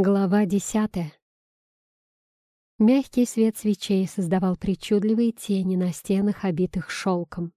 Глава десятая. Мягкий свет свечей создавал причудливые тени на стенах, обитых шелком.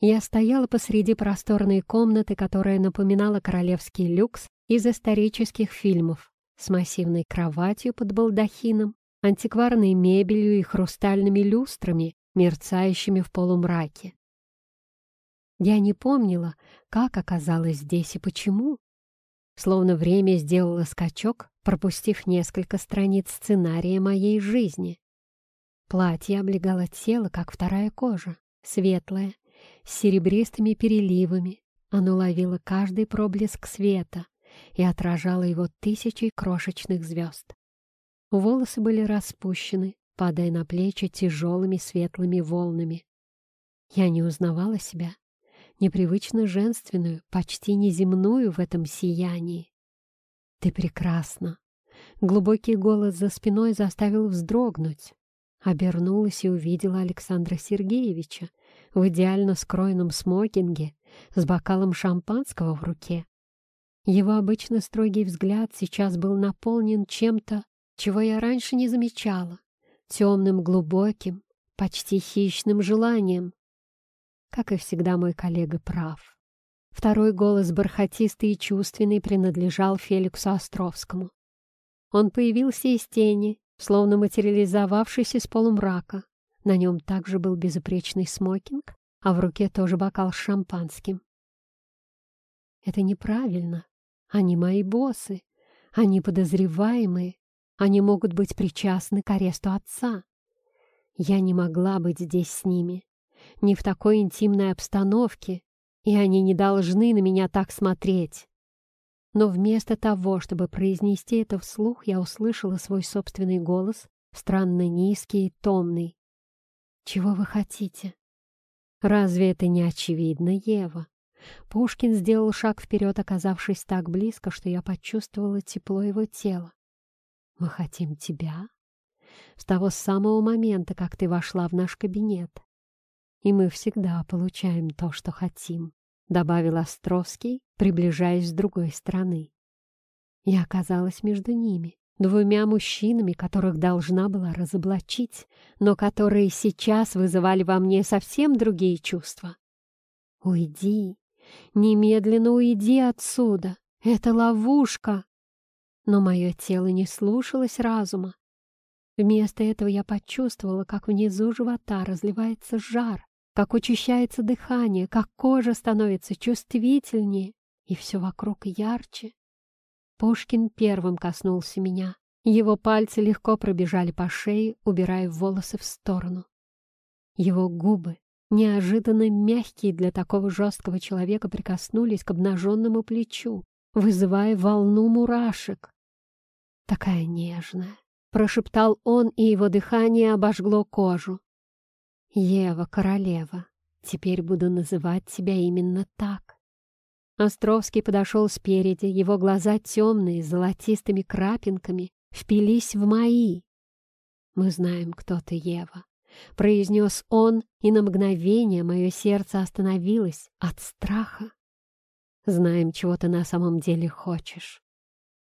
Я стояла посреди просторной комнаты, которая напоминала королевский люкс из исторических фильмов, с массивной кроватью под балдахином, антикварной мебелью и хрустальными люстрами, мерцающими в полумраке. Я не помнила, как оказалась здесь и почему. Словно время сделало скачок, пропустив несколько страниц сценария моей жизни. Платье облегало тело, как вторая кожа, светлое, с серебристыми переливами. Оно ловило каждый проблеск света и отражало его тысячей крошечных звезд. Волосы были распущены, падая на плечи тяжелыми светлыми волнами. Я не узнавала себя, непривычно женственную, почти неземную в этом сиянии. «Ты прекрасна!» Глубокий голос за спиной заставил вздрогнуть. Обернулась и увидела Александра Сергеевича в идеально скроенном смокинге с бокалом шампанского в руке. Его обычно строгий взгляд сейчас был наполнен чем-то, чего я раньше не замечала, темным, глубоким, почти хищным желанием. Как и всегда, мой коллега прав. Второй голос, бархатистый и чувственный, принадлежал Феликсу Островскому. Он появился из тени, словно материализовавшись из полумрака. На нем также был безупречный смокинг, а в руке тоже бокал с шампанским. Это неправильно. Они мои боссы. Они подозреваемые. Они могут быть причастны к аресту отца. Я не могла быть здесь с ними не в такой интимной обстановке, и они не должны на меня так смотреть. Но вместо того, чтобы произнести это вслух, я услышала свой собственный голос, странно низкий и томный. «Чего вы хотите?» «Разве это не очевидно, Ева?» Пушкин сделал шаг вперед, оказавшись так близко, что я почувствовала тепло его тела. «Мы хотим тебя?» «С того самого момента, как ты вошла в наш кабинет и мы всегда получаем то, что хотим», — добавил Островский, приближаясь с другой стороны. Я оказалась между ними, двумя мужчинами, которых должна была разоблачить, но которые сейчас вызывали во мне совсем другие чувства. «Уйди! Немедленно уйди отсюда! Это ловушка!» Но мое тело не слушалось разума. Вместо этого я почувствовала, как внизу живота разливается жар, как учащается дыхание, как кожа становится чувствительнее, и все вокруг ярче. Пушкин первым коснулся меня. Его пальцы легко пробежали по шее, убирая волосы в сторону. Его губы, неожиданно мягкие для такого жесткого человека, прикоснулись к обнаженному плечу, вызывая волну мурашек. «Такая нежная!» — прошептал он, и его дыхание обожгло кожу. Ева, королева, теперь буду называть тебя именно так. Островский подошел спереди, его глаза темные, с золотистыми крапинками, впились в мои. «Мы знаем, кто ты, Ева», — произнес он, и на мгновение мое сердце остановилось от страха. «Знаем, чего ты на самом деле хочешь».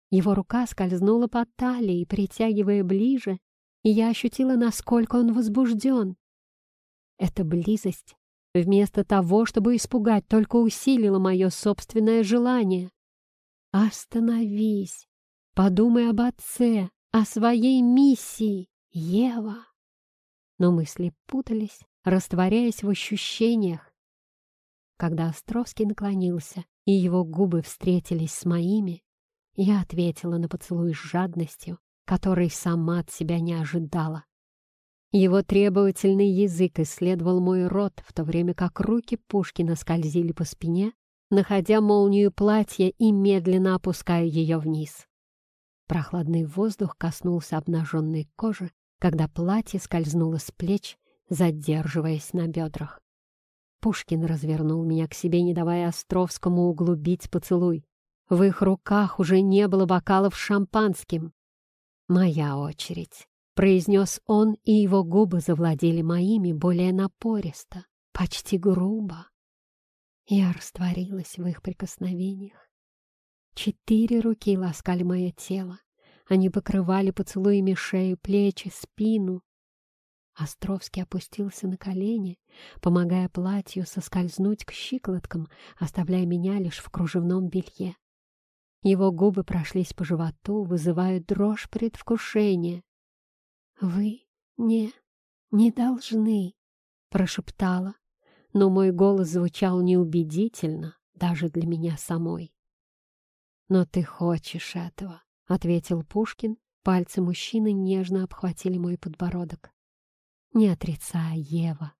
Его рука скользнула по талии, притягивая ближе, и я ощутила, насколько он возбужден. Эта близость, вместо того, чтобы испугать, только усилила мое собственное желание. Остановись, подумай об отце, о своей миссии, Ева. Но мысли путались, растворяясь в ощущениях. Когда Островский наклонился, и его губы встретились с моими, я ответила на поцелуй с жадностью, которой сама от себя не ожидала. Его требовательный язык исследовал мой рот, в то время как руки Пушкина скользили по спине, находя молнию платья и медленно опуская ее вниз. Прохладный воздух коснулся обнаженной кожи, когда платье скользнуло с плеч, задерживаясь на бедрах. Пушкин развернул меня к себе, не давая Островскому углубить поцелуй. В их руках уже не было бокалов шампанским. Моя очередь произнес он, и его губы завладели моими более напористо, почти грубо. Я растворилась в их прикосновениях. Четыре руки ласкали мое тело, Они покрывали поцелуями шею, плечи, спину. Островский опустился на колени, помогая платью соскользнуть к щиколоткам, оставляя меня лишь в кружевном белье. Его губы прошлись по животу, вызывая дрожь предвкушения. «Вы не... не должны», — прошептала, но мой голос звучал неубедительно даже для меня самой. «Но ты хочешь этого», — ответил Пушкин. Пальцы мужчины нежно обхватили мой подбородок. «Не отрицай, Ева.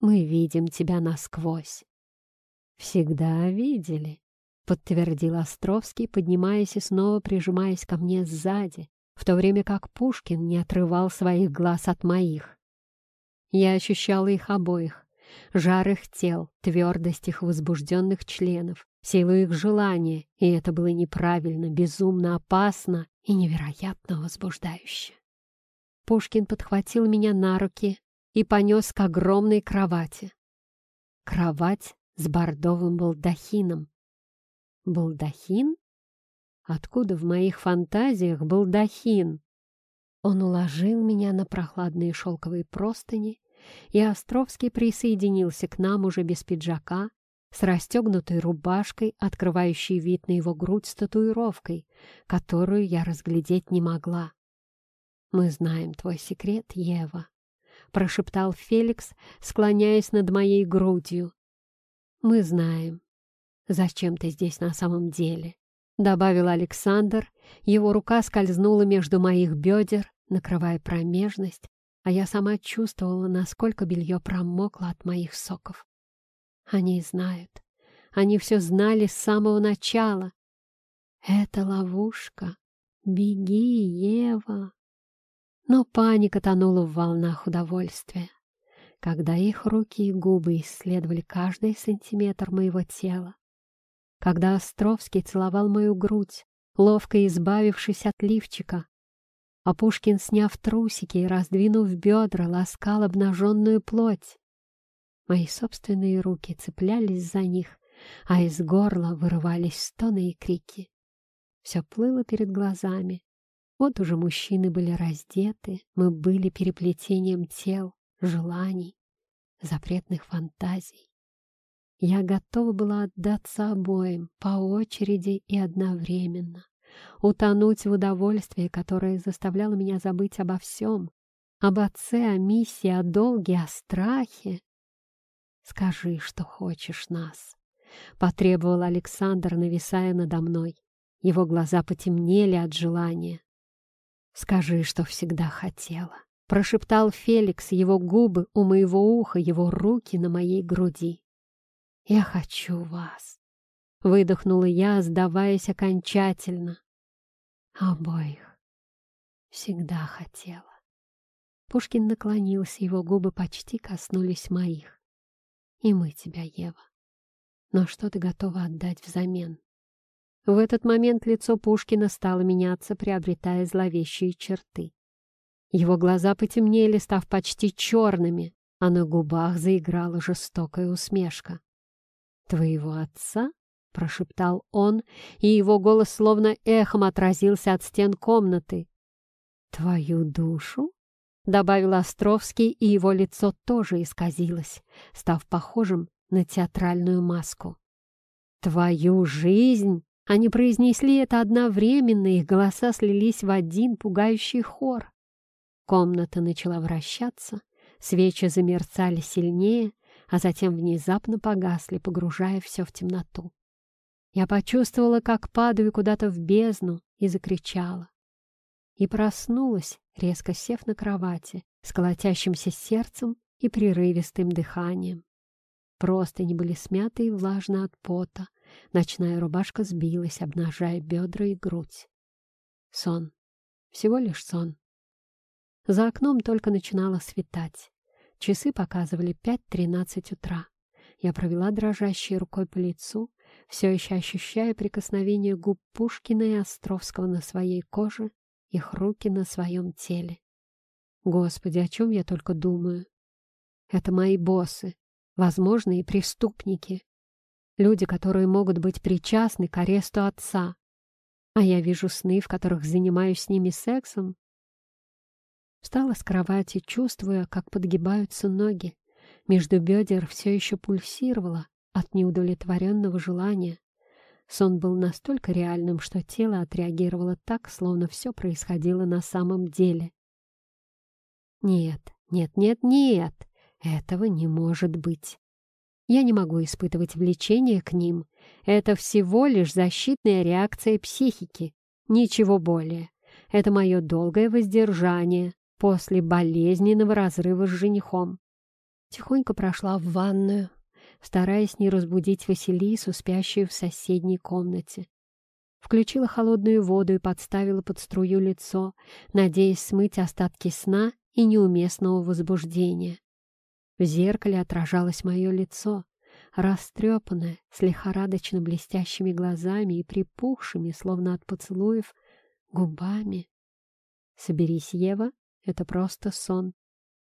Мы видим тебя насквозь». «Всегда видели», — подтвердил Островский, поднимаясь и снова прижимаясь ко мне сзади, в то время как Пушкин не отрывал своих глаз от моих. Я ощущала их обоих, жар их тел, твердость их возбужденных членов, силу их желания, и это было неправильно, безумно опасно и невероятно возбуждающе. Пушкин подхватил меня на руки и понес к огромной кровати. Кровать с бордовым балдахином. Балдахин? Откуда в моих фантазиях балдахин? Он уложил меня на прохладные шелковые простыни и Островский присоединился к нам уже без пиджака, с расстегнутой рубашкой, открывающей вид на его грудь с татуировкой, которую я разглядеть не могла. «Мы знаем твой секрет, Ева», — прошептал Феликс, склоняясь над моей грудью. «Мы знаем, зачем ты здесь на самом деле», — добавил Александр. Его рука скользнула между моих бедер, накрывая промежность, а я сама чувствовала, насколько белье промокло от моих соков. Они знают. Они все знали с самого начала. Это ловушка. Беги, Ева. Но паника тонула в волнах удовольствия. Когда их руки и губы исследовали каждый сантиметр моего тела, когда Островский целовал мою грудь, ловко избавившись от лифчика, а Пушкин, сняв трусики и раздвинув бедра, ласкал обнаженную плоть. Мои собственные руки цеплялись за них, а из горла вырывались стоны и крики. Все плыло перед глазами. Вот уже мужчины были раздеты, мы были переплетением тел, желаний, запретных фантазий. Я готова была отдаться обоим, по очереди и одновременно утонуть в удовольствии, которое заставляло меня забыть обо всем, об отце, о миссии, о долге, о страхе. «Скажи, что хочешь нас», — потребовал Александр, нависая надо мной. Его глаза потемнели от желания. «Скажи, что всегда хотела», — прошептал Феликс, его губы у моего уха, его руки на моей груди. «Я хочу вас», — выдохнула я, сдаваясь окончательно. Обоих. Всегда хотела. Пушкин наклонился, его губы почти коснулись моих. И мы тебя, Ева. Но что ты готова отдать взамен? В этот момент лицо Пушкина стало меняться, приобретая зловещие черты. Его глаза потемнели, став почти черными, а на губах заиграла жестокая усмешка. «Твоего отца?» — прошептал он, и его голос словно эхом отразился от стен комнаты. «Твою душу?» — добавил Островский, и его лицо тоже исказилось, став похожим на театральную маску. «Твою жизнь!» Они произнесли это одновременно, их голоса слились в один пугающий хор. Комната начала вращаться, свечи замерцали сильнее, а затем внезапно погасли, погружая все в темноту. Я почувствовала, как падаю куда-то в бездну, и закричала. И проснулась, резко сев на кровати, с колотящимся сердцем и прерывистым дыханием. Просто не были смяты и влажны от пота, ночная рубашка сбилась, обнажая бедра и грудь. Сон. Всего лишь сон. За окном только начинало светать. Часы показывали пять тринадцать утра. Я провела дрожащей рукой по лицу, все еще ощущая прикосновение губ Пушкина и Островского на своей коже, их руки на своем теле. Господи, о чем я только думаю? Это мои боссы, возможные преступники, люди, которые могут быть причастны к аресту отца. а я вижу сны, в которых занимаюсь с ними сексом. Встала с кровати, чувствуя, как подгибаются ноги. Между бедер все еще пульсировало от неудовлетворенного желания. Сон был настолько реальным, что тело отреагировало так, словно все происходило на самом деле. Нет, нет, нет, нет, этого не может быть. Я не могу испытывать влечение к ним. Это всего лишь защитная реакция психики. Ничего более. Это мое долгое воздержание после болезненного разрыва с женихом. Тихонько прошла в ванную, стараясь не разбудить Василису, спящую в соседней комнате. Включила холодную воду и подставила под струю лицо, надеясь смыть остатки сна и неуместного возбуждения. В зеркале отражалось мое лицо, растрепанное, с лихорадочно блестящими глазами и припухшими, словно от поцелуев, губами. «Соберись, Ева, это просто сон.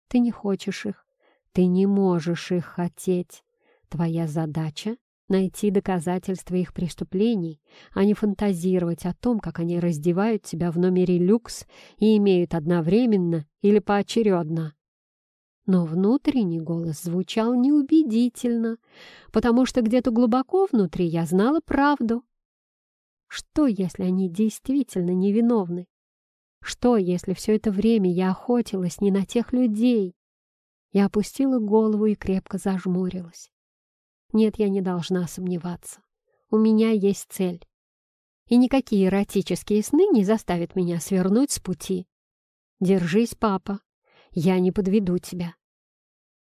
Ты не хочешь их, ты не можешь их хотеть. Твоя задача — найти доказательства их преступлений, а не фантазировать о том, как они раздевают тебя в номере люкс и имеют одновременно или поочередно но внутренний голос звучал неубедительно, потому что где-то глубоко внутри я знала правду. Что, если они действительно невиновны? Что, если все это время я охотилась не на тех людей? Я опустила голову и крепко зажмурилась. Нет, я не должна сомневаться. У меня есть цель. И никакие эротические сны не заставят меня свернуть с пути. Держись, папа, я не подведу тебя.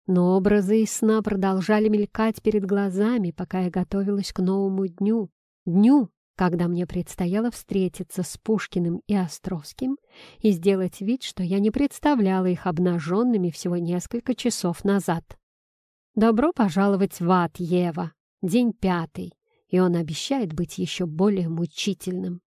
Но образы из сна продолжали мелькать перед глазами, пока я готовилась к новому дню. Дню, когда мне предстояло встретиться с Пушкиным и Островским и сделать вид, что я не представляла их обнаженными всего несколько часов назад. Добро пожаловать в ад, Ева. День пятый, и он обещает быть еще более мучительным.